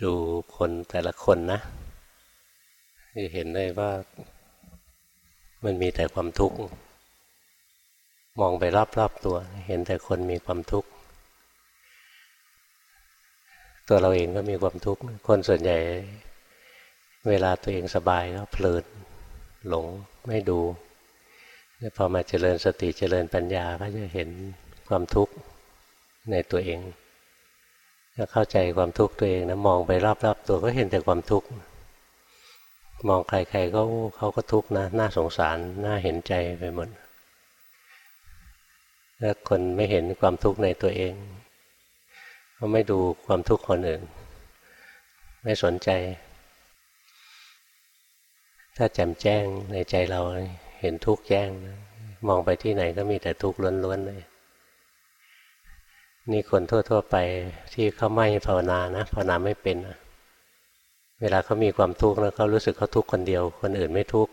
ดูคนแต่ละคนนะจะเห็นได้ว่ามันมีแต่ความทุกข์ มองไปรอบๆตัว เห็นแต่คนมีความทุกข์ ตัวเราเองก็มีความทุกข์ คนส่วนใหญ่ เวลาตัวเองสบายก็เพลินหลงไม่ดูพอมาเจริญสติเจริญปัญญาก็จะเห็นความทุกข์ในตัวเอง ถ้าเข้าใจความทุกข์ตัวเองนะมองไปรอบๆตัวก็เห็นแต่ความทุกข์มองใครๆก็เขาก็ทุกข์นะน่าสงสารน่าเห็นใจไปหมดถ้าคนไม่เห็นความทุกข์ในตัวเอง ก็ไม่ดูความทุกข์คนอื่น ไม่สนใจ ถ้าแจ่มแจ้งในใจเราเห็นทุกข์แจ้งมองไปที่ไหนก็มีแต่ทุกข์ล้วนๆเลย นี่คนทั่ว ๆ ไปที่เขาไม่ภาวนานะภาวนาไม่เป็นนะเวลาเขามีความทุกข์แล้วเขารู้สึกเขาทุกข์คนเดียว คนอื่นไม่ทุกข์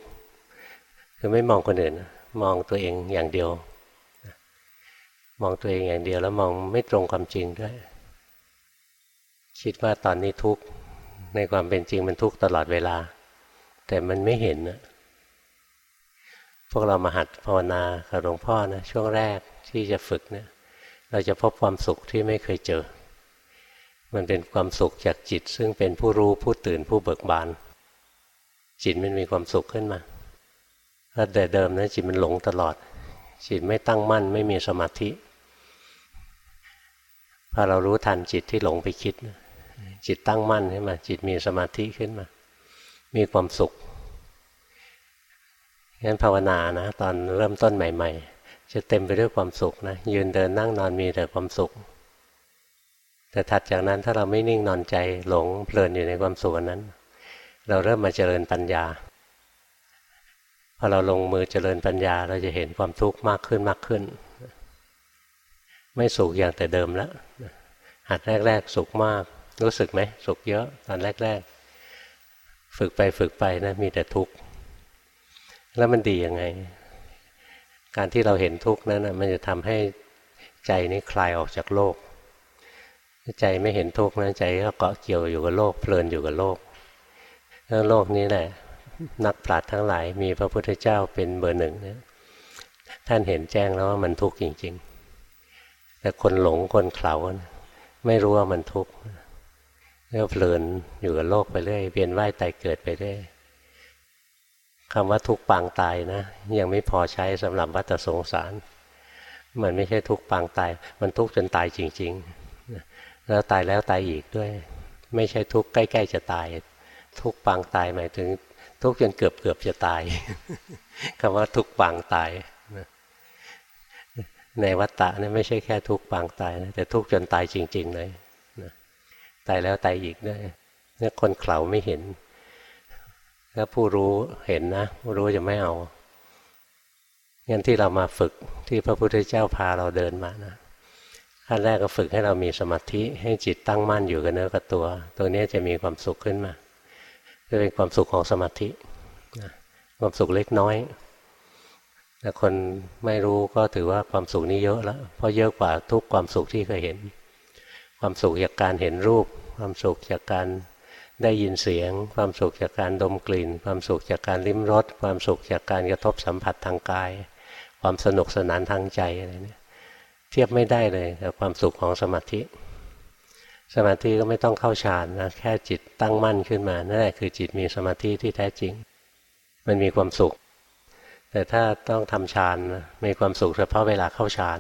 คือไม่มองคนอื่น มองตัวเองอย่างเดียว มองตัวเองอย่างเดียวแล้วมองไม่ตรงความจริงด้วย คิดว่าตอนนี้ทุกข์ในความเป็นจริงมันทุกข์ตลอดเวลา แต่มันไม่เห็นนะพวกเรามาหัดภาวนากับหลวงพ่อนะช่วงแรกที่จะฝึกเนะี่ย เราจะพบความสุขที่ไม่เคยเจอ มันเป็นความสุขจากจิต ซึ่งเป็นผู้รู้ผู้ตื่นผู้เบิกบาน จิตมันมีความสุขขึ้นมาถ้าแต่เดิมนะจิตมันหลงตลอด จิตไม่ตั้งมั่นไม่มีสมาธิพอเรารู้ทันจิตที่หลงไปคิด จิตตั้งมั่นขึ้นมา จิตมีสมาธิขึ้นมา มีความสุขงั้นภาวนานะ ตอนเริ่มต้นใหม่ ๆ จะเต็มไปด้วยความสุขนะยืนเดินนั่งนอนมีแต่ความสุข แต่ถัดจากนั้นถ้าเราไม่นิ่งนอนใจหลงเพลินอยู่ในความสุขนั้น เราเริ่มมาเจริญปัญญาพอเราลงมือเจริญปัญญาเราจะเห็นความทุกข์มากขึ้นมากขึ้น ไม่สุขอย่างแต่เดิมแล้วหัดแรก ๆ สุขมากรู้สึกไหมสุขเยอะตอนแรก ๆ ฝึกไปฝึกไปนะมีแต่ทุกข์แล้วมันดียังไง การที่เราเห็นทุกข์นั้นมันจะทำให้ใจนี้คลายออกจากโลก ใจไม่เห็นทุกข์นั้นใจก็เกาะเกี่ยวอยู่กับโลก เพลินอยู่กับโลกแล้วโลกนี้แหละ นักปราชญ์ทั้งหลาย มีพระพุทธเจ้าเป็นเบอร์หนึ่งนะท่านเห็นแจ้งแล้วว่ามันทุกข์จริง ๆ แต่คนหลงคนเขลาไม่รู้ว่ามันทุกข์ก็เพลินอยู่กับโลกไปเรื่อยเวียนว่ายตายเกิดไปเรื่อย คำว่าทุกปางตายนะ ยังไม่พอใช้สำหรับวัฏสงสาร มันไม่ใช่ทุกปางตาย มันทุกจนตายจริง ๆ แล้วตายแล้วตายอีกด้วย ไม่ใช่ทุกใกล้ ๆ จะตาย ทุกปางตายหมายถึง ทุกจนเกือบเกือบจะตายคำว่าทุกปางตายในวัฏฏะนี่ไม่ใช่แค่ทุกปางตายนะแต่ทุกจนตายจริง ๆ เลยตายแล้วตายอีกด้วยนี่คนเข่าไม่เห็น ถ้าผู้รู้เห็นนะผู้รู้จะไม่เอางั้นที่เรามาฝึกที่พระพุทธเจ้าพาเราเดินมานะขั้นแรกก็ฝึกให้เรามีสมาธิให้จิตตั้งมั่นอยู่กับเนื้อกับตัว ตัวนี้จะมีความสุขขึ้นมาจะเป็นความสุขของสมาธิความสุขเล็กน้อยแต่คนไม่รู้ก็ถือว่าความสุขนี้เยอะแล้วเพราะเยอะกว่าทุกความสุขที่เคยเห็น ความสุขจากการเห็นรูป ความสุขจากการ ได้ยินเสียง ความสุขจากการดมกลิ่น ความสุขจากการลิ้มรสความสุขจากการกระทบสัมผัสทางกาย ความสนุกสนานทางใจอะไรเนี่ยเทียบไม่ได้เลยกับความสุขของสมาธิ สมาธิก็ไม่ต้องเข้าฌานนะแค่จิตตั้งมั่นขึ้นมานั่นแหละคือจิตมีสมาธิที่แท้จริง มันมีความสุข แต่ถ้าต้องทำฌานมีความสุขเฉพาะเวลาเข้าฌาน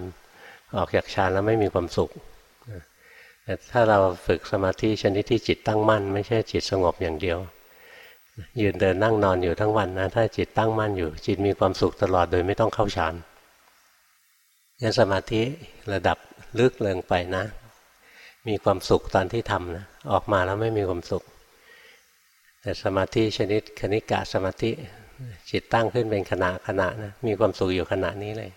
ออกจากฌานแล้วไม่มีความสุข แต่ถ้าเราฝึกสมาธิชนิดที่จิตตั้งมั่น ไม่ใช่จิตสงบอย่างเดียว ยืนเดินนั่งนอนอยู่ทั้งวันนะ ถ้าจิตตั้งมั่นอยู่ จิตมีความสุขตลอดโดยไม่ต้องเข้าฌานงั้นสมาธิระดับลึกเลิงไปนะ มีความสุขตอนที่ทำนะออกมาแล้วไม่มีความสุข แต่สมาธิชนิดคณิกะสมาธิจิตตั้งขึ้นเป็นขณะขณะนะมีความสุขอยู่ขณะนี้เลย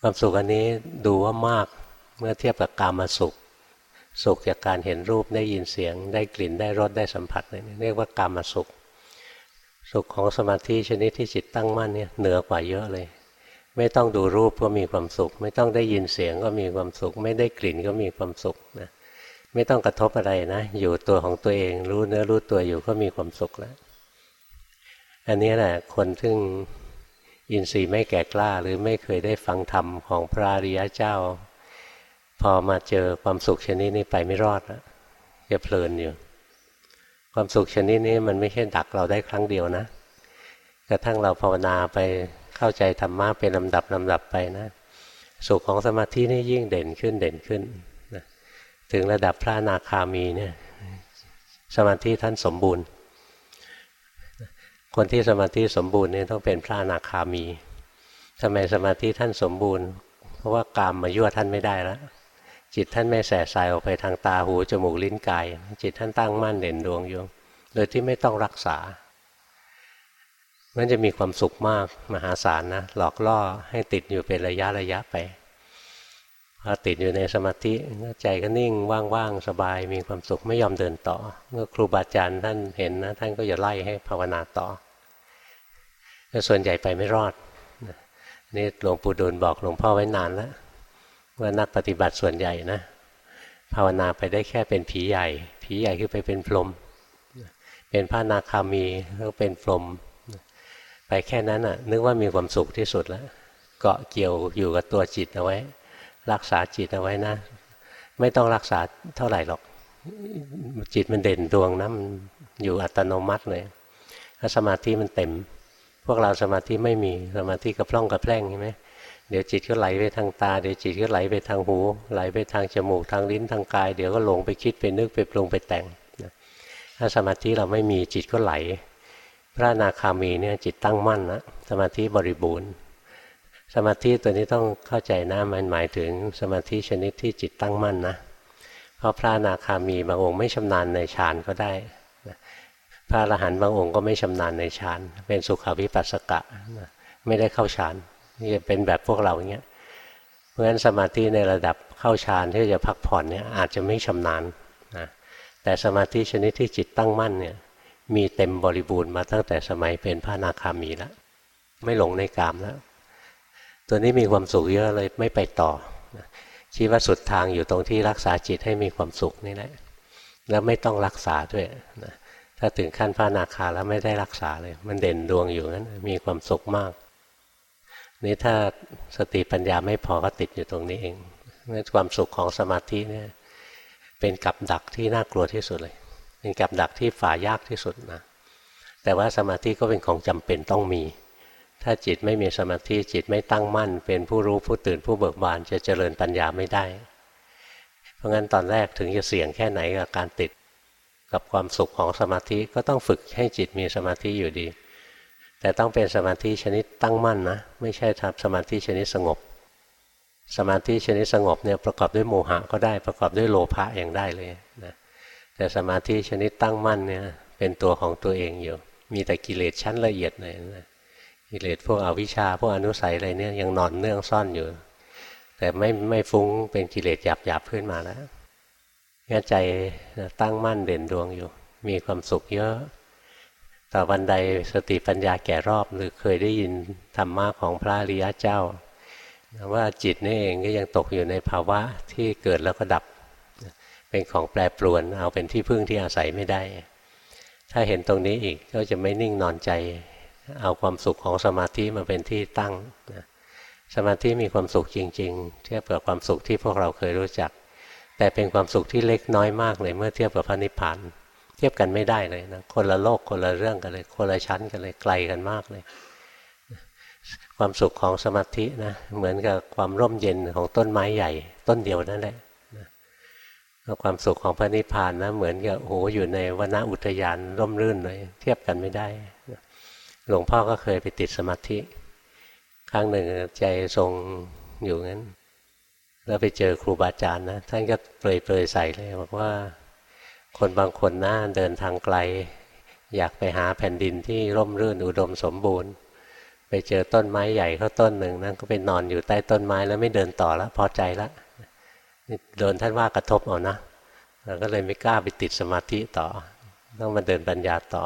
ความสุขอันนี้ดูว่ามาก เมื่อเทียบกับกามาสุข สุขจากการเห็นรูปได้ยินเสียง ได้กลิ่นได้รสได้สัมผัสเรียกว่ากามาสุข สุขของสมาธิชนิดที่จิตตั้งมั่นเนี่ยเหนือกว่าเยอะเลย ไม่ต้องดูรูปก็มีความสุข ไม่ต้องได้ยินเสียงก็มีความสุข ไม่ได้กลิ่นก็มีความสุขนะไม่ต้องกระทบอะไรนะ อยู่ตัวของตัวเองรู้เนื้อรู้ตัวอยู่ก็มีความสุขแล้วอันนี้แหละคนซึ่งอินทรีย์ไม่แก่กล้าหรือไม่เคยได้ฟังธรรมของพระอริยเจ้า พอมาเจอความสุขชนิดนี้ไปไม่รอดแล้วจะเพลินอยู่ ความสุขชนิดนี้มันไม่ใช่ดักเราได้ครั้งเดียวนะกระทั่งเราภาวนาไปเข้าใจธรรมะเป็นลำดับลำดับไปนะ สุขของสมาธินี่ยิ่งเด่นขึ้นเด่นขึ้นนะถึงระดับพระนาคามีเนี่ยสมาธิท่านสมบูรณ์ คนที่สมาธิสมบูรณ์เนี่ยต้องเป็นพระนาคามีทำไมสมาธิท่านสมบูรณ์ เพราะว่ากามมายั่วท่านไม่ได้แล้ว จิตท่านไม่แสสายออกไปทางตาหูจมูกลิ้นกาย จิตท่านตั้งมั่นเด่นดวงอยู่โดยที่ไม่ต้องรักษา มันจะมีความสุขมากมหาศาลนะหลอกล่อให้ติดอยู่เป็นระยะระยะไปพอติดอยู่ในสมาธิใจก็นิ่งว่างๆสบายมีความสุขไม่ยอมเดินต่อ เมื่อครูบาอาจารย์ท่านเห็นนะ ท่านก็จะไล่ให้ภาวนาต่อแต่ส่วนใหญ่ไปไม่รอดนี่หลวงปู่ดูลบอกหลวงพ่อไว้นานแล้ว ว่านักปฏิบัติส่วนใหญ่นะภาวนาไปได้แค่เป็นผีใหญ่ ผีใหญ่คือไปเป็นพรหมเป็นพระนาคามีแล้วเป็นพรหมไปแค่นั้นอะ นึกว่ามีความสุขที่สุดแล้ว เกาะเกี่ยวอยู่กับตัวจิตเอาไว้ รักษาจิตเอาไว้นะ ไม่ต้องรักษาเท่าไหร่หรอก จิตมันเด่นดวงนะมันอยู่อัตโนมัติเลยถ้าสมาธิมันเต็ม พวกเราสมาธิไม่มีสมาธิกระพร่องกระแพร่งใช่ไหม เดี๋ยวจิตก็ไหลไปทางตา เดี๋ยวจิตก็ไหลไปทางหู ไหลไปทางจมูกทางลิ้นทางกาย เดี๋ยวก็หลงไปคิดไปนึกไปปรุงไปแต่งถ้าสมาธิเราไม่มีจิตก็ไหล พระนาคามีเนี่ยจิตตั้งมั่นนะสมาธิบริบูรณ์ สมาธิตัวนี้ต้องเข้าใจนะมันหมายถึงสมาธิชนิดที่จิตตั้งมั่นนะเพราะพระนาคามีบางองค์ไม่ชำนาญในฌานก็ได้พระอรหันต์บางองค์ก็ไม่ชำนาญในฌานเป็นสุขาวิปัสสกะไม่ได้เข้าฌาน จะเป็นแบบพวกเราอย่างเงี้ยเพราะฉะนั้นสมาธิในระดับเข้าฌานที่จะพักผ่อนเนี่ยอาจจะไม่ชำนาญนะแต่สมาธิชนิดที่จิตตั้งมั่นเนี่ยมีเต็มบริบูรณ์มาตั้งแต่สมัยเป็นพระนาคามีแล้วไม่หลงในกามแล้วตัวนี้มีความสุขเยอะเลยไม่ไปต่อชี้ว่าสุดทางอยู่ตรงที่รักษาจิตให้มีความสุขนี่แหละแล้วไม่ต้องรักษาด้วยนะถ้าถึงขั้นพระนาคาแล้วไม่ได้รักษาเลย มันเด่นดวงอยู่นั้นมีความสุขมาก นี่ถ้าสติปัญญาไม่พอก็ติดอยู่ตรงนี้เองนั่นความสุขของสมาธิเนี่ยเป็นกับดักที่น่ากลัวที่สุดเลย เป็นกับดักที่ฝ่ายากที่สุดนะแต่ว่าสมาธิก็เป็นของจำเป็นต้องมี ถ้าจิตไม่มีสมาธิจิตไม่ตั้งมั่น เป็นผู้รู้ผู้ตื่นผู้เบิกบานจะเจริญปัญญาไม่ได้ เพราะงั้นตอนแรกถึงจะเสี่ยงแค่ไหนกับการติด กับความสุขของสมาธิก็ต้องฝึกให้จิตมีสมาธิอยู่ดี แต่ต้องเป็นสมาธิชนิดตั้งมั่นนะไม่ใช่ทำสมาธิชนิดสงบ สมาธิชนิดสงบเนี่ยประกอบด้วยโมหะก็ได้ประกอบด้วยโลภะอย่างได้เลยนะแต่สมาธิชนิดตั้งมั่นเนี่ยเป็นตัวของตัวเองอยู่ มีแต่กิเลสชั้นละเอียดเลยนะกิเลสพวกอวิชชาพวกอนุสัยอะไรเนี่ยยังนอนเนื่องซ่อนอยู่ แต่ไม่ไม่ฟุ้งเป็นกิเลสหยาบหยาบขึ้นมาแล้วงั้นใจตั้งมั่นเด่นดวงอยู่ มีความสุขเยอะ ต่อวันใดสติปัญญาแก่รอบหรือเคยได้ยินธรรมะของพระริยะเจ้า ว่าจิตนี่เองก็ยังตกอยู่ในภาวะที่เกิดแล้วก็ดับ เป็นของแปรปรวนเอาเป็นที่พึ่งที่อาศัยไม่ได้ ถ้าเห็นตรงนี้อีกก็จะไม่นิ่งนอนใจ เอาความสุขของสมาธิมาเป็นที่ตั้ง สมาธิมีความสุขจริง ๆ เทียบกับความสุขที่พวกเราเคยรู้จัก แต่เป็นความสุขที่เล็กน้อยมากเลยเมื่อเทียบกับพระนิพพาน เทียบกันไม่ได้เลยนะคนละโลกคนละเรื่องกันเลย คนละชั้นกันเลยไกลกันมากเลย ความสุขของสมาธินะเหมือนกับความร่มเย็นของต้นไม้ใหญ่ ต้นเดียวนั่นแหละความสุขของพระนิพพานนะเหมือนกับโอ้โหอยู่ในวนาอุทยานร่มรื่นเลยเทียบกันไม่ได้หลวงพ่อก็เคยไปติดสมาธิ ครั้งหนึ่งใจทรงอยู่งั้น แล้วไปเจอครูบาอาจารย์นะท่านก็เปรยๆใส่เลยบอกว่า คนบางคนนะเดินทางไกล อยากไปหาแผ่นดินที่ร่มรื่นอุดมสมบูรณ์ ไปเจอต้นไม้ใหญ่เขาต้นหนึ่งนั่นก็ไปนอนอยู่ใต้ต้นไม้แล้วไม่เดินต่อแล้วพอใจล้วโดนท่านว่ากระทบเอานะเราก็เลยไม่กล้าไปติดสมาธิต่อ ต้องมาเดินปัญญาต่อ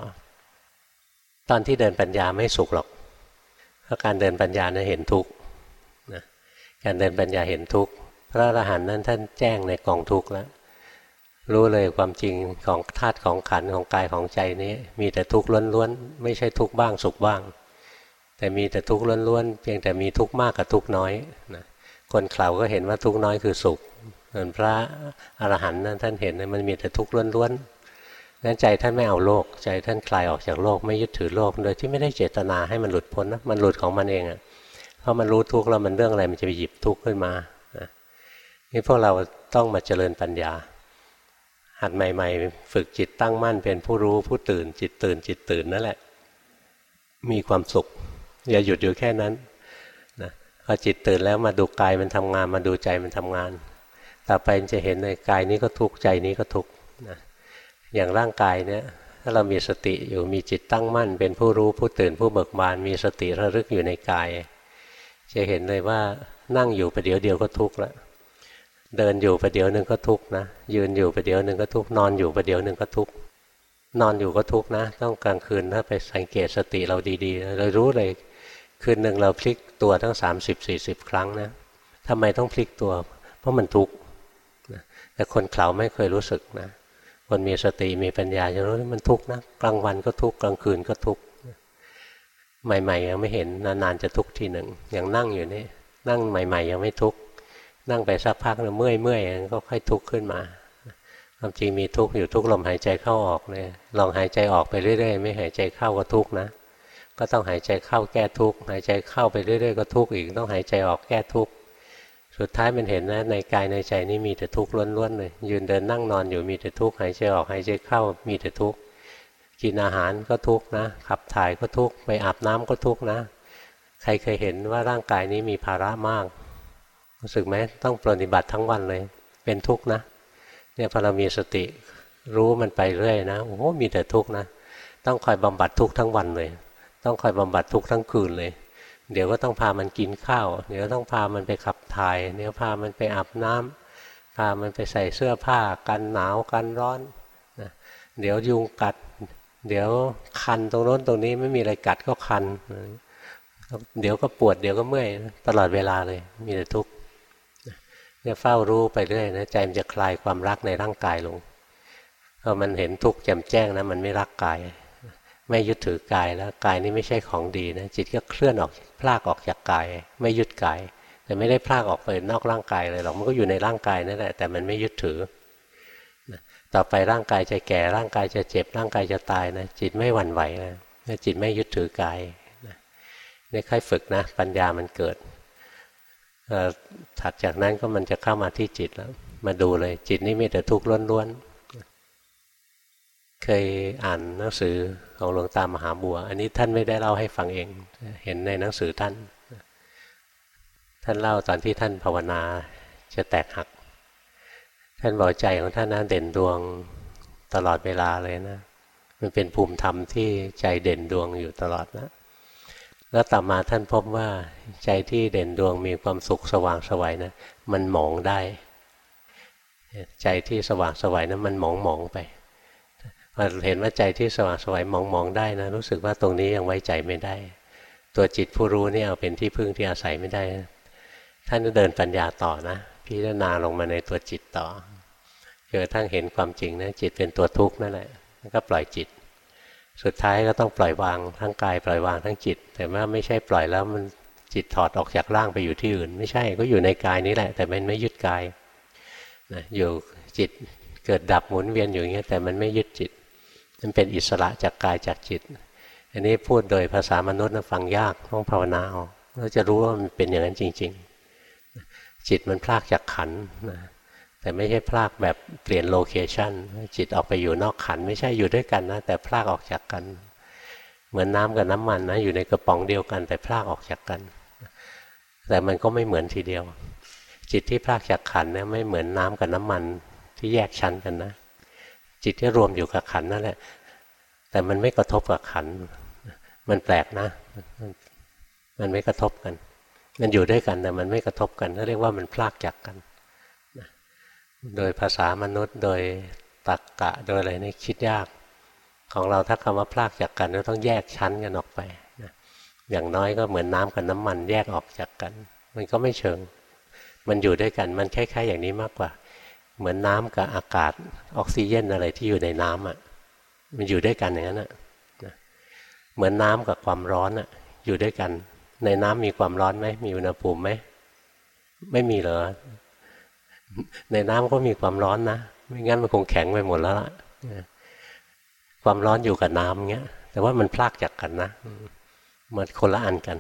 ตอนที่เดินปัญญาไม่สุขหรอกเพราะการเดินปัญญานะเห็นทุกข์การเดินปัญญาเห็นทุกข์พระอรหันต์นั้นท่านแจ้งในกองทุกข์แล้ว รู้เลยความจริงของธาตุของขันของกายของใจนี้ มีแต่ทุกข์ล้วนๆไม่ใช่ทุกข์บ้างสุขบ้าง แต่มีแต่ทุกข์ล้วนๆเพียงแต่มีทุกข์มากกับทุกข์น้อยนะคนเข่าก็เห็นว่าทุกข์น้อยคือสุขส่วนพระอรหันต์นั้นท่านเห็นมันมีแต่ทุกข์ล้วนๆนั้นใจท่านไม่เอาโลก ใจท่านคลายออกจากโลกไม่ยึดถือโลก โดยที่ไม่ได้เจตนาให้มันหลุดพ้นนะมันหลุดของมันเองอะ่ะเพราะมันรู้ทุกข์แล้วมันเรื่องอะไรมันจะไปหยิบทุกข์ขึ้นมานะนี่พวกเราต้องมาเจริญปัญญา หัดใหม่ ๆ ฝึกจิตตั้งมั่นเป็นผู้รู้ผู้ตื่น จิตตื่น จิตตื่นนั่นแหละ มีความสุข อย่าหยุดอยู่แค่นั้นนะพอจิตตื่นแล้วมาดูกายมันทำงาน มาดูใจมันทำงาน ต่อไปจะเห็นในกายนี้ก็ทุกข์ใจนี้ก็ทุกข์นะอย่างร่างกายเนี่ยถ้าเรามีสติอยู่มีจิตตั้งมั่น เป็นผู้รู้ผู้ตื่นผู้เบิกบาน มีสติระลึกอยู่ในกาย จะเห็นเลยว่านั่งอยู่ประเดี๋ยวเดียวก็ทุกข์แล้ว เดินอยู่ประเดี๋ยวหนึ่งก็ทุกข์นะ ยืนอยู่ประเดี๋ยวหนึ่งก็ทุกข์นอนอยู่ประเดี๋ยวหนึ่งก็ทุกข์นอนอยู่ก็ทุกข์นะ ต้องกลางคืนถ้าไปสังเกตสติเราดีๆ เรารู้เลยคืนหนึ่งเราพลิกตัวทั้ง 30-40 ครั้งนะทำไมต้องพลิกตัว เพราะมันทุกข์แต่คนเข่าไม่เคยรู้สึกนะ คนมีสติมีปัญญาจะรู้ว่ามันทุกข์นะกลางวันก็ทุกข์กลางคืนก็ทุกข์ใหม่ ๆ ยังไม่เห็นนานๆจะทุกข์ทีหนึ่งอย่างนั่งอยู่นี่นั่งใหม่ ๆ ยังไม่ทุกข์ นั่งไปสักพักแล้วเมื่อยเมื่อยก็ค่อยทุกข์ขึ้นมาความจริงมีทุกข์อยู่ทุกลมหายใจเข้าออกเลยลองหายใจออกไปเรื่อยๆ ไม่หายใจเข้าก็ทุกข์นะ ก็ต้องหายใจเข้าแก้ทุกข์หายใจเข้าไปเรื่อยๆก็ทุกข์อีกต้องหายใจออกแก้ทุกข์สุดท้ายมันเห็นนะในกายในใจนี่มีแต่ทุกข์ล้วนๆเลยยืนเดินนั่งนอนอยู่มีแต่ทุกข์หายใจออกหายใจเข้ามีแต่ทุกข์กินอาหารก็ทุกข์นะขับถ่ายก็ทุกข์ไปอาบน้ำก็ทุกข์นะ ใครเคยเห็นว่าร่างกายนี้มีภาระมาก รู้สึกไหมต้องปฏิบัติทั้งวันเลย เป็นทุกข์นะเนี่ยพอเรามีสติรู้มันไปเรื่อยนะโอ้โหมีแต่ทุกข์นะ ต้องคอยบำบัดทุกข์ทั้งวันเลย ต้องคอยบำบัดทุกข์ทั้งคืนเลย เดี๋ยวก็ต้องพามันกินข้าว เดี๋ยวต้องพามันไปขับถ่าย เดี๋ยวพามันไปอาบน้ำพามันไปใส่เสื้อผ้า กันหนาวกันร้อนนะเดี๋ยวยุงกัด เดี๋ยวคันตรงโน้นตรงนี้ไม่มีอะไรกัดก็คัน เดี๋ยวก็ปวดเดี๋ยวก็เมื่อยตลอดเวลาเลย มีแต่ทุกข์ เนี่ยเฝ้ารู้ไปเรื่อยนะใจมันจะคลายความรักในร่างกายลงพอมันเห็นทุกข์แจ่มแจ้งนะมันไม่รักกาย ไม่ยึดถือกายแล้วกายนี้ไม่ใช่ของดีนะจิตก็เคลื่อนออกพลากออกจากกาย ไม่ยึดกาย แต่ไม่ได้พลากออกไปนอกร่างกายเลยหรอกมันก็อยู่ในร่างกายนั่นแหละแต่มันไม่ยึดถือต่อไปร่างกายจะแก่ร่างกายจะเจ็บร่างกายจะตายนะจิตไม่หวั่นไหวนะจิตไม่ยึดถือกายนี่ค่อยฝึกนะ ปัญญามันเกิด ถัดจากนั้นก็มันจะเข้ามาที่จิตแล้ว มาดูเลย จิตนี่มีแต่ทุกข์ล้วนๆ เคยอ่านหนังสือของหลวงตามหาบัว อันนี้ท่านไม่ได้เล่าให้ฟังเอง เห็นในหนังสือท่าน ท่านเล่าตอนที่ท่านภาวนาจะแตกหัก ท่านบอกใจของท่านนั้นเด่นดวงตลอดเวลาเลยนะ มันเป็นภูมิธรรมที่ใจเด่นดวงอยู่ตลอดนะ แล้วต่อมาท่านพบว่าใจที่เด่นดวงมีความสุขสว่างสวัยนะมันหมองได้ ใจที่สว่างสวัยนะั้นมันหมองหมองไปพอเห็นว่าใจที่สว่างสวัยมองมองได้นะรู้สึกว่าตรงนี้ยังไว้ใจไม่ได้ ตัวจิตผู้รู้เนี่เอาเป็นที่พึ่งที่อาศัยไม่ได้ ท่านก็เดินปัญญาต่อนะ พิจารณาลงมาในตัวจิตต่อจนกระทั่งเห็นความจริงนะจิตเป็นตัวทุกข์นั่นแหละแล้วก็ปล่อยจิต สุดท้ายก็ต้องปล่อยวางทั้งกายปล่อยวางทั้งจิต แต่ว่าไม่ใช่ปล่อยแล้วมันจิตถอดออกจากร่างไปอยู่ที่อื่น ไม่ใช่ก็อยู่ในกายนี้แหละ แต่มันไม่ยึดกายนะอยู่จิตเกิดดับหมุนเวียนอยู่อย่างเงี้ยแต่มันไม่ยึดจิต มันเป็นอิสระจากกายจากจิต อันนี้พูดโดยภาษามนุษย์นะฟังยากต้องภาวนาเอาเราจะรู้ว่ามันเป็นอย่างนั้นจริง ๆ จิตมันพรากจากขันธ์นะ แต่ไม่ใช่พรากแบบเปลี่ยน location จิตออกไปอยู่นอกขันธ์ ไม่ใช่อยู่ด้วยกันนะ แต่พรากออกจากกัน เหมือนน้ำกับน้ำมันนะอยู่ในกระป๋องเดียวกัน แต่พรากออกจากกัน แต่มันก็ไม่เหมือนทีเดียว จิตที่พรากจากขันธ์เนี่ยไม่เหมือนน้ำกับน้ำมันที่แยกชั้นกันนะ จิตที่รวมอยู่กับขันธ์นั่นแหละ แต่มันไม่กระทบกับขัน มันแปลกนะ มันไม่กระทบกัน มันอยู่ด้วยกันแต่มันไม่กระทบกันเรียกว่ามันพลากจากกัน โดยภาษามนุษย์ โดยตักกะโดยอะไรนี่คิดยาก ของเราถ้าคำว่าพลากจากกันก็ต้องแยกชั้นกันออกไปนะอย่างน้อยก็เหมือนน้ำกับน้ำมันแยกออกจากกัน มันก็ไม่เชิง มันอยู่ด้วยกันมันคล้ายๆอย่างนี้มากกว่า เหมือนน้ำกับอากาศออกซิเจนอะไรที่อยู่ในน้ำอะมันอยู่ด้วยกันอย่างนั้นอะเหมือนน้ำกับความร้อนอะอยู่ด้วยกัน ในน้ำมีความร้อนไหมมีอุณหภูมิไหมไม่มีเหรอ ในน้ำก็มีความร้อนนะ ไม่งั้นมันคงแข็งไปหมดแล้วล่ะความร้อนอยู่กับน้ำเงี้ย แต่ว่ามันพลากจากกันนะ มันคนละอันกัน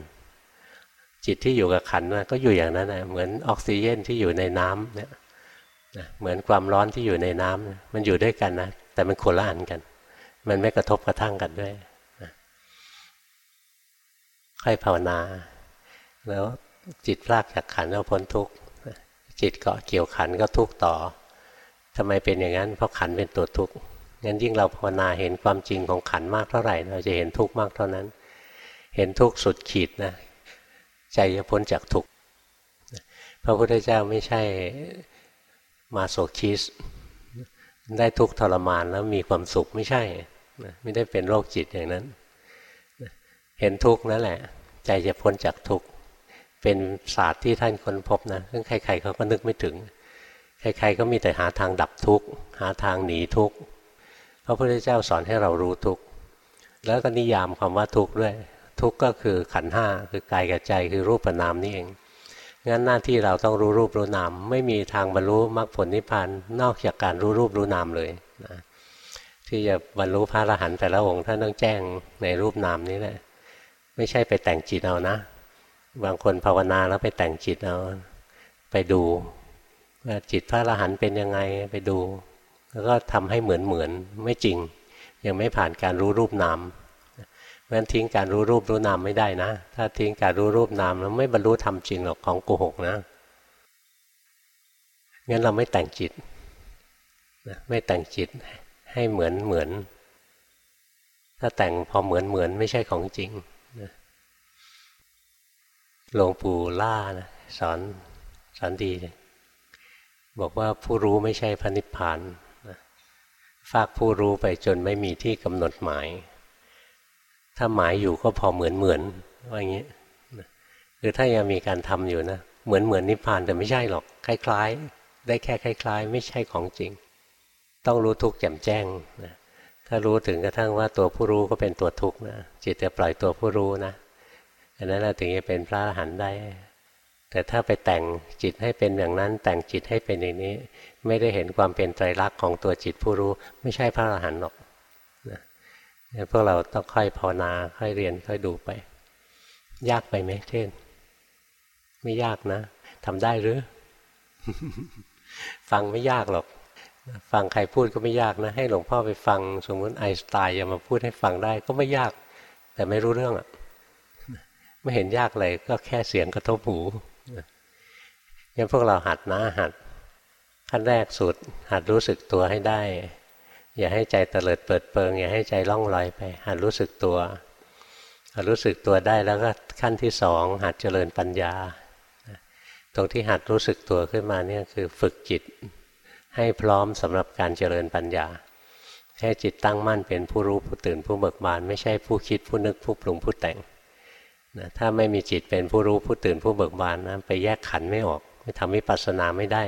จิตที่อยู่กับขันนะก็อยู่อย่างนั้นนะเหมือนออกซิเจนที่อยู่ในน้ำเนี่ยเหมือนความร้อนที่อยู่ในน้ำมันอยู่ด้วยกันนะ แต่มันคนละอันกัน มันไม่กระทบกระทั่งกันด้วยค่อยภาวนา แล้วจิตพลากจากขันแล้วพ้นทุกข์ จิตเกาะเกี่ยวขันก็ทุกข์ต่อทำไมเป็นอย่างนั้น เพราะขันเป็นตัวทุกข์งั้นยิ่งเราภาวนาเห็นความจริงของขันมากเท่าไหร่ เราจะเห็นทุกข์มากเท่านั้น เห็นทุกข์สุดขีดนะใจจะพ้นจากทุกข์พระพุทธเจ้าไม่ใช่มาโศคิสได้ทุกข์ทรมานแล้วมีความสุขไม่ใช่ ไม่ได้เป็นโรคจิตอย่างนั้น เห็นทุกข์นั่นแหละ ใจจะพ้นจากทุกข์ เป็นศาสตร์ที่ท่านค้นพบนะซึ่งใครๆเขาก็นึกไม่ถึง ใครๆก็มีแต่หาทางดับทุกข์ หาทางหนีทุกข์พระพุทธเจ้าสอนให้เรารู้ทุกข์แล้วก็นิยามคำว่าทุกข์ด้วย ทุกข์ก็คือขันห้าคือกายกับใจคือรูปนามนี่เองงั้นหน้าที่เราต้องรู้รูปรู้นาม ไม่มีทางบรรลุมรรคผลนิพพานนอกจากการรู้รูปรู้นามเลยนะที่จะบรรลุพระอรหันต์แต่ละองค์ท่านต้องแจ้งในรูปนามนี้แหละไม่ใช่ไปแต่งจิตเอานะ บางคนภาวนาแล้วไปแต่งจิตเอาไปดูว่าจิตพระอรหันต์เป็นยังไงไปดู แล้วก็ทำให้เหมือนเหมือนไม่จริง ยังไม่ผ่านการรู้รูปนามเพราะฉะนั้นทิ้งการรู้รูปรู้นามไม่ได้นะ ถ้าทิ้งการรู้รูปนามแล้วไม่บรรลุธรรมจริงหรอกของโกหกนะงั้นเราไม่แต่งจิตไม่แต่งจิตให้เหมือนเหมือน ถ้าแต่งพอเหมือนเหมือนไม่ใช่ของจริง หลวงปู่ล่านะสอนสอนดี บอกว่าผู้รู้ไม่ใช่พระนิพพานฝากผู้รู้ไปจนไม่มีที่กำหนดหมาย ถ้าหมายอยู่ก็พอเหมือนเหมือนว่าอย่างนี้คือถ้ายังมีการทำอยู่นะ เหมือนเหมือนนิพพานแต่ไม่ใช่หรอก คล้าย ๆ ได้แค่คล้าย ๆ ไม่ใช่ของจริง ต้องรู้ทุกข์แจ่มแจ้งนะถ้ารู้ถึงกระทั่งว่าตัวผู้รู้ก็เป็นตัวทุกข์นะจิตจะปล่อยตัวผู้รู้นะ อันนั้นเราถึงจะเป็นพระอรหันต์ได้ แต่ถ้าไปแต่งจิตให้เป็นอย่างนั้น แต่งจิตให้เป็นอย่างนี้ ไม่ได้เห็นความเป็นไตรลักษณ์ของตัวจิตผู้รู้ ไม่ใช่พระอรหันต์หรอกนะพวกเราต้องค่อยภาวนาค่อยเรียนค่อยดูไป ยากไปไหมเช่น ไม่ยากนะทำได้หรือ ฟังไม่ยากหรอกฟังใครพูดก็ไม่ยากนะ ให้หลวงพ่อไปฟังสมมติไอสไตล์จะมาพูดให้ฟังได้ก็ไม่ยาก แต่ไม่รู้เรื่องอะ่ะ ไม่เห็นยากเลย ก็แค่เสียงกระทบหูงั้นพวกเราหัดนะหัดขั้นแรกสุด หัดรู้สึกตัวให้ได้ อย่าให้ใจเตลิดเปิดเปิง อย่าให้ใจล่องลอยไป หัดรู้สึกตัวหัดรู้สึกตัวได้แล้วก็ขั้นที่สองหัดเจริญปัญญา ตรงที่หัดรู้สึกตัวขึ้นมาเนี่ยคือฝึกจิต ให้พร้อมสำหรับการเจริญปัญญาให้จิตตั้งมั่นเป็นผู้รู้ผู้ตื่นผู้เบิกบาน ไม่ใช่ผู้คิดผู้นึกผู้ปรุงผู้แต่ง นะถ้าไม่มีจิตเป็นผู้รู้ผู้ตื่นผู้เบิกบานนะไปแยกขันไม่ออกไม่ทำวิปัสสนาไม่ได้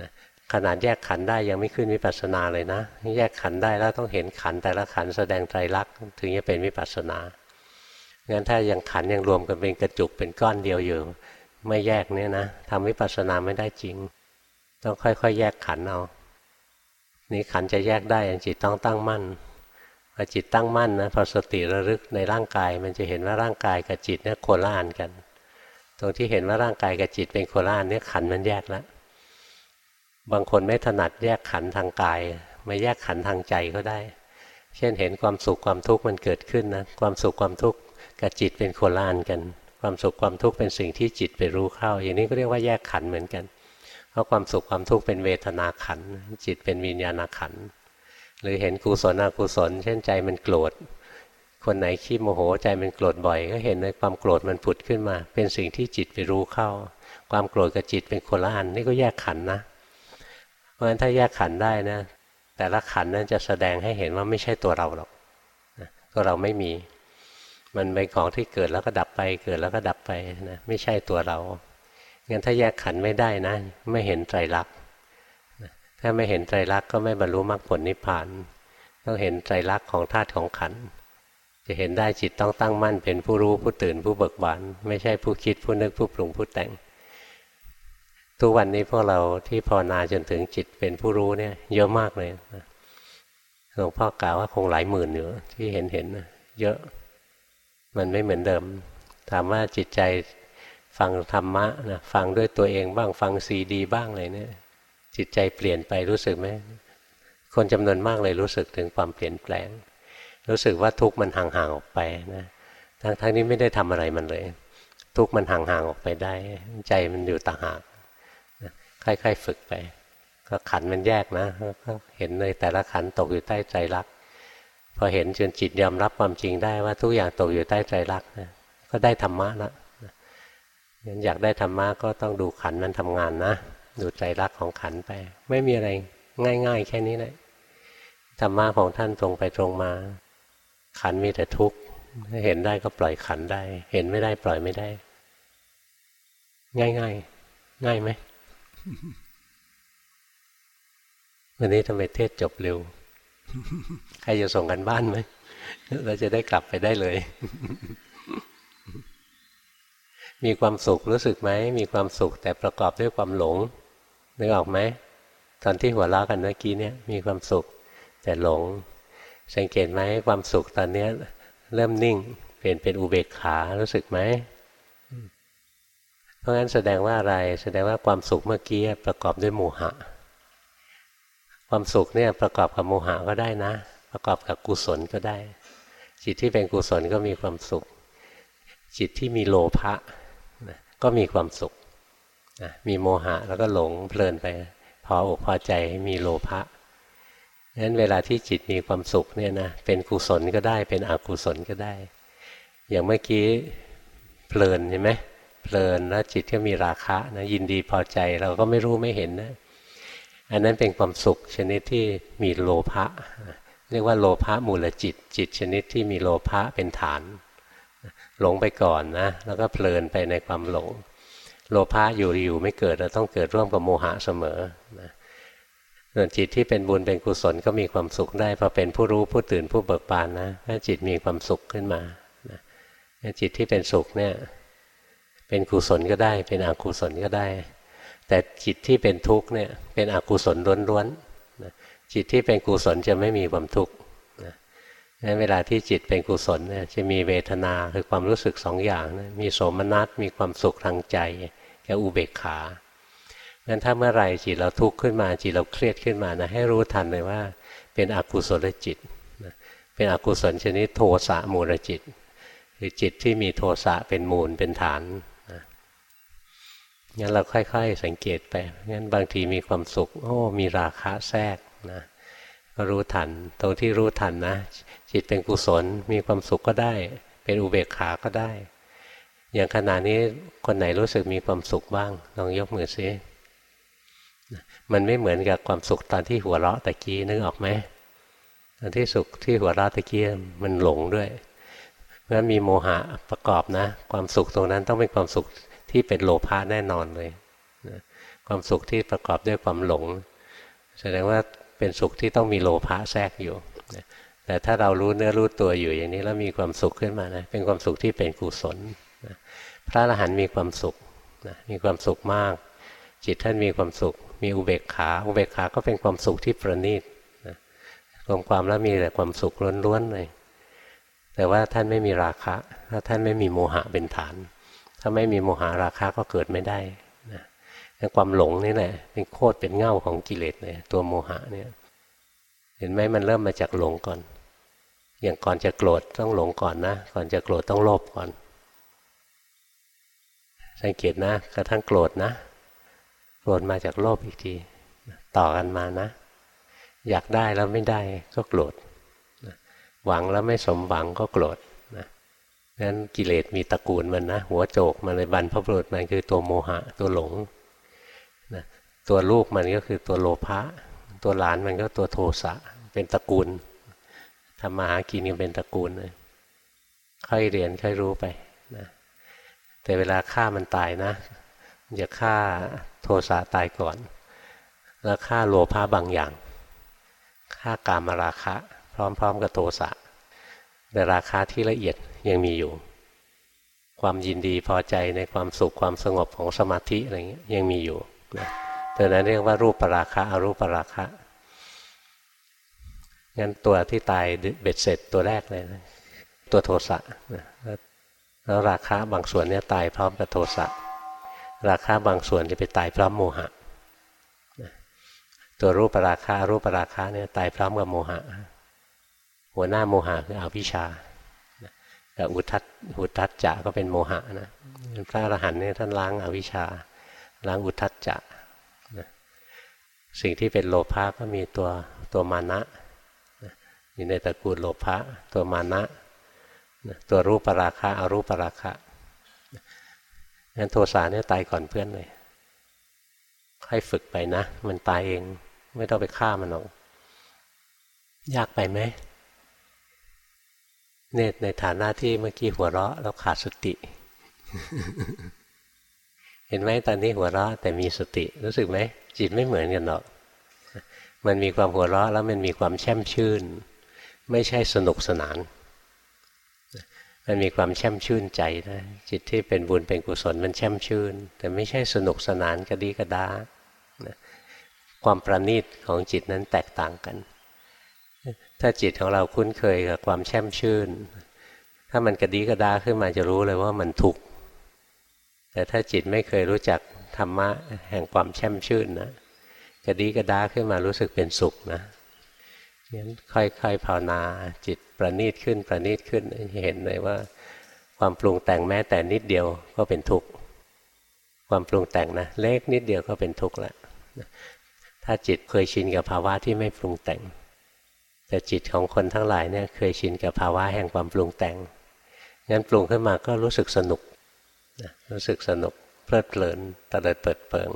นะขนาดแยกขันได้ยังไม่ขึ้นวิปัสสนาเลยนะ แยกขันได้แล้วต้องเห็นขันแต่ละขันแสดงไตรลักษณ์ถึงจะเป็นวิปัสสนางั้นถ้ายังขันยังรวมกันเป็นกระจุกเป็นก้อนเดียวอยู่ ไม่แยกเนี่ยนะทำวิปัสสนาไม่ได้จริง ต้องค่อยๆ แยกขันเอานี่ขันจะแยกได้จิตต้องตั้งมั่น พอจิตตั้งมั่นนะพอสติระลึกในร่างกาย มันจะเห็นว่าร่างกายกับจิตเนี่ยโคละอันกัน ตรงที่เห็นว่าร่างกายกับจิตเป็นโคละอันเนี่ยขันมันแยกแล้วบางคนไม่ถนัดแยกขันทางกายมาแยกขันทางใจก็ได้ เช่นเห็นความสุขความทุกข์มันเกิดขึ้นนะความสุขความทุกข์กับจิตเป็นโคละอันกัน ความสุขความทุกข์เป็นสิ่งที่จิตไปรู้เข้า อย่างนี้ก็เรียกว่าแยกขันเหมือนกัน เพราะความสุขความทุกข์เป็นเวทนาขันจิตเป็นวิญญาณขัน หรือเห็นกุศลอกุศล เช่นใจมันโกรธคนไหนขี้โมโหใจมันโกรธบ่อย ก็เห็นในความโกรธมันผุดขึ้นมา เป็นสิ่งที่จิตไปรู้เข้า ความโกรธกับจิตเป็นคนละอันนี่ก็แยกขันนะ เพราะฉะนั้นถ้าแยกขันได้นะ แต่ละขันนั้นจะแสดงให้เห็นว่าไม่ใช่ตัวเราหรอกตัวเราไม่มี มันเป็นของที่เกิดแล้วก็ดับไป เกิดแล้วก็ดับไปนะไม่ใช่ตัวเรางั้นถ้าแยกขันไม่ได้นะ ไม่เห็นไตรลักษณ์ ถ้าไม่เห็นไตรลักษณ์ก็ไม่บรรลุมรรคผลนิพพาน ต้องเห็นไตรลักษณ์ของธาตุของขัน จะเห็นได้จิตต้องตั้งมั่น เป็นผู้รู้ผู้ตื่นผู้เบิกบาน ไม่ใช่ผู้คิดผู้นึกผู้ปรุงผู้แต่ง ทุกวันนี้พวกเราที่ภาวนาจนถึงจิตเป็นผู้รู้เนี่ยเยอะมากเลยหลวงพ่อกล่าวว่าคงหลายหมื่นอยู่ที่เห็นเห็นเยอะมันไม่เหมือนเดิม ถามว่าจิตใจฟังธรรมะนะฟังด้วยตัวเองบ้างฟังซีดีบ้างอะไรเนี่ย จิตใจเปลี่ยนไปรู้สึกไหมคนจำนวนมากเลยรู้สึกถึงความเปลี่ยนแปลง รู้สึกว่าทุกข์มันห่างๆออกไปนะทั้งทั้งนี้ไม่ได้ทำอะไรมันเลย ทุกข์มันห่างๆออกไปได้ ใจมันอยู่ต่างหากค่อยๆฝึกไป ก็ขันมันแยกนะก็เห็นเลยแต่ละขันตกอยู่ใต้ใจรักพอเห็นจนจิตยอมรับความจริงได้ว่าทุกอย่างตกอยู่ใต้ใจรักนะก็ได้ธรรมะละงั้นอยากได้ธรรมะก็ต้องดูขันนั้นทำงานนะ ดูใจรักของขันไป ไม่มีอะไรง่าย ๆ แค่นี้แหละธรรมะของท่านตรงไปตรงมา ขันมีแต่ทุกข์ถ้าเห็นได้ก็ปล่อยขันได้ เห็นไม่ได้ปล่อยไม่ได้ ง่ายง่ายง่ายไหมวันนี้ทำไมเทศจบเร็ว ใครจะส่งกันบ้านไหมเราจะได้กลับไปได้เลย มีความสุขรู้สึกไหม มีความสุขแต่ประกอบด้วยความหลง นึกออกไหมตอนที่หัวเราะกันเมื่อกี้เนี่ยมีความสุขแต่หลง สังเกตไหมความสุขตอนนี้เริ่มนิ่งเปลี่ยนเป็นอุเบกขารู้สึกไหมเพราะงั้นแสดงว่าอะไรแสดงว่าความสุขเมื่อกี้ประกอบด้วยโมหะ ความสุขเนี่ยประกอบกับโมหะก็ได้นะ ประกอบกับกุศลก็ได้ จิตที่เป็นกุศลก็มีความสุข จิตที่มีโลภะก็มีความสุข มีโมหะแล้วก็หลงเพลินไป พออกพอใจมีโลภะนั้นเวลาที่จิตมีความสุขเนี่ยนะเป็นกุศลก็ได้เป็นอกุศลก็ได้ อย่างเมื่อกี้เพลินใช่ไหมเพลินแล้วจิตก็มีราคะนะยินดีพอใจเราก็ไม่รู้ไม่เห็นนะอันนั้นเป็นความสุขชนิดที่มีโลภะเรียกว่าโลภะมูลจิต จิตชนิดที่มีโลภะเป็นฐาน หลงไปก่อนนะแล้วก็เพลินไปในความหลง โลภะอยู่อยู่ไม่เกิดเราต้องเกิดร่วมกับโมหะเสมอนะส่วนจิตที่เป็นบุญเป็นกุศลก็มีความสุขได้พอเป็นผู้รู้ผู้ตื่นผู้เบิกบานนะถ้าจิตมีความสุขขึ้นมาจิตที่เป็นสุขเนี่ยเป็นกุศลก็ได้ เป็นอกุศลก็ได้ แต่จิตที่เป็นทุกข์เนี่ยเป็นอกุศลล้วนๆจิตที่เป็นกุศลจะไม่มีความทุกข์ นั้นเวลาที่จิตเป็นกุศลเนี่ยจะมีเวทนาคือความรู้สึกสองอย่างนะมีโสมนัสมีความสุขทางใจกับอุเบกขางั้นถ้าเมื่อไรจิตเราทุกข์ขึ้นมาจิตเราเครียดขึ้นมานะให้รู้ทันเลยว่า เป็นอกุศลจิตเป็นอกุศลชนิดโทสะมูลจิต คือจิตที่มีโทสะเป็นมูลเป็นฐานงั้นเราค่อยๆสังเกตไปงั้นบางทีมีความสุขโอ้มีราคะแทรกนะก็รู้ทันตรงที่รู้ทันนะ จิตเป็นกุศล มีความสุขก็ได้ เป็นอุเบกขาก็ได้ อย่างขณะนี้คนไหนรู้สึกมีความสุขบ้าง ลองยกมือซิมันไม่เหมือนกับความสุขตอนที่หัวเราะตะกี้นึกออกไหมตอนที่สุขที่หัวเราะตะกี้มันหลงด้วย เพราะฉะนั้นมีโมหะประกอบนะ ความสุขตรงนั้นต้องเป็นความสุขที่เป็นโลภะแน่นอนเลยนะความสุขที่ประกอบด้วยความหลง แสดงว่าเป็นสุขที่ต้องมีโลภะแทรกอยู่ แต่ถ้าเรารู้เนื้อรู้ตัวอยู่อย่างนี้แล้วมีความสุขขึ้นมานะเป็นความสุขที่เป็นกุศลนะพระอรหันต์มีความสุขนะมีความสุขมาก จิตท่านมีความสุข มีอุเบกขา อุเบกขาก็เป็นความสุขที่ประณีตนะรวมความแล้วมีแต่ความสุขล้วนๆเลยแต่ว่าท่านไม่มีราคะถ้าท่านไม่มีโมหะเป็นฐาน ถ้าไม่มีโมหะราคะก็เกิดไม่ได้นะความหลงนี่แหละเป็นโคตรเป็นเง่าของกิเลสเลยตัวโมหะเนี่ย เห็นไหมมันเริ่มมาจากหลงก่อน อย่างก่อนจะโกรธต้องหลงก่อนนะ ก่อนจะโกรธต้องโลภก่อน สังเกตนะกระทั่งโกรธนะ โกรธมาจากโลภอีกที ต่อกันมานะ อยากได้แล้วไม่ได้ก็โกรธหวังแล้วไม่สมหวังก็โกรธนะนั้นกิเลสมีตระกูลมันนะ หัวโจกมันเลยบรรพบุรุษมันคือตัวโมหะตัวหลงนะตัวลูกมันก็คือตัวโลภะ ตัวหลานมันก็ตัวโทสะเป็นตระกูลทำมาหากินกันเป็นตระกูลเลยค่อยเรียนค่อยรู้ไปนะแต่เวลาฆ่ามันตายนะอย่าฆ่าโทสะตายก่อน แล้วฆ่าโลภะบางอย่างฆ่ากามราคะ พร้อมๆ กับโทสะแต่ราคาที่ละเอียดยังมีอยู่ ความยินดีพอใจในความสุขความสงบของสมาธิอะไรเงี้ยยังมีอยู่นะ ตัวนั้นเรียกว่ารูปปราคะอรูปปราคะงั้นตัวที่ตายเบ็ดเสร็จตัวแรกเลยนะตัวโทสะแล้วราคาบางส่วนเนี่ยตายพร้อมกับโทสะราคาบางส่วนจะไปตายพร้อมโมหะตัวรูปราคารูปราคาเนี่ยตายพร้อมกับโมหะ หัวหน้าโมหะคืออวิชชาแต่อุทัตอุทัตจะก็เป็นโมหะนะพระอรหันต์เนี่ยท่านล้างอาวิชชาล้างอุทัตจะ สิ่งที่เป็นโลภะก็มีตัวตัวมานะอยู่ในตระกูลโลภะตัวมานะตัวรูปราคะอรูปราคะงั้นโทสะเนี่ยตายก่อนเพื่อนเลยค่อยฝึกไปนะ มันตายเองไม่ต้องไปฆ่ามันหรอกยากไปไหมเนี่ยในฐานะที่เมื่อกี้หัวเราะเราขาดสติ เห็นไหมตอนนี้หัวเราะแต่มีสติรู้สึกไหมจิตไม่เหมือนกันหรอก มันมีความหัวเราะแล้วมันมีความแช่มชื่น ไม่ใช่สนุกสนาน มันมีความแช่มชื่นใจนะจิตที่เป็นบุญเป็นกุศลมันแช่มชื่น แต่ไม่ใช่สนุกสนานกระดีกระดาความประณีตของจิตนั้นแตกต่างกัน ถ้าจิตของเราคุ้นเคยกับความแช่มชื่น ถ้ามันกระดีกระดาขึ้นมาจะรู้เลยว่ามันทุกข์ แต่ถ้าจิตไม่เคยรู้จักธรรมะแห่งความแช่มชื่นนะกระดีกระดาขึ้นมารู้สึกเป็นสุขนะงั้นค่อยๆภาวนาจิตประณีตขึ้นประณีตขึ้นเห็นเลยว่า ความปรุงแต่งแม้แต่นิดเดียวก็เป็นทุกข์ความปรุงแต่งนะเล็กนิดเดียวก็เป็นทุกข์ล้วถ้าจิตเคยชินกับภาวะที่ไม่ปรุงแต่ง แต่จิตของคนทั้งหลายเนี่ยเคยชินกับภาวะแห่งความปรุงแต่งงั้นปรุงขึ้นมาก็รู้สึกสนุก รู้สึกสนุกเพลิดเพลินตะเลิดเปิดเปิง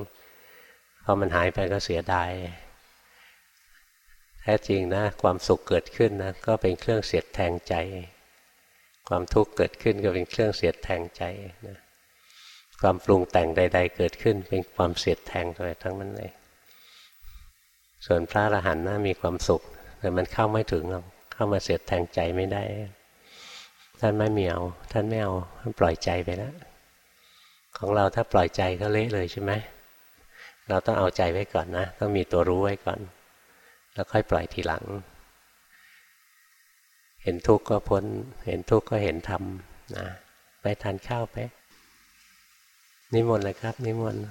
พอมันหายไปก็เสียดายแท้จริงนะ ความสุขเกิดขึ้นนะก็เป็นเครื่องเสียดแทงใจ ความทุกข์เกิดขึ้นก็เป็นเครื่องเสียดแทงใจนะความปรุงแต่งใด ๆ เกิดขึ้น เป็นความเสียดแทงตัวทั้งนั้นเลยส่วนพระอรหันต์นะมีความสุข แต่มันเข้าไม่ถึงเข้ามาเสียดแทงใจไม่ได้ ท่านไม่มีเอาท่านไม่เอาท่านปล่อยใจไปแล้ว ของเราถ้าปล่อยใจก็เละเลยใช่ไหมเราต้องเอาใจไว้ก่อนนะต้องมีตัวรู้ไว้ก่อน แล้วค่อยปล่อยทีหลัง เห็นทุกข์ก็พ้น เห็นทุกข์ก็เห็นธรรมนะไปทานข้าวไปนิมนต์เลยครับ นิมนต์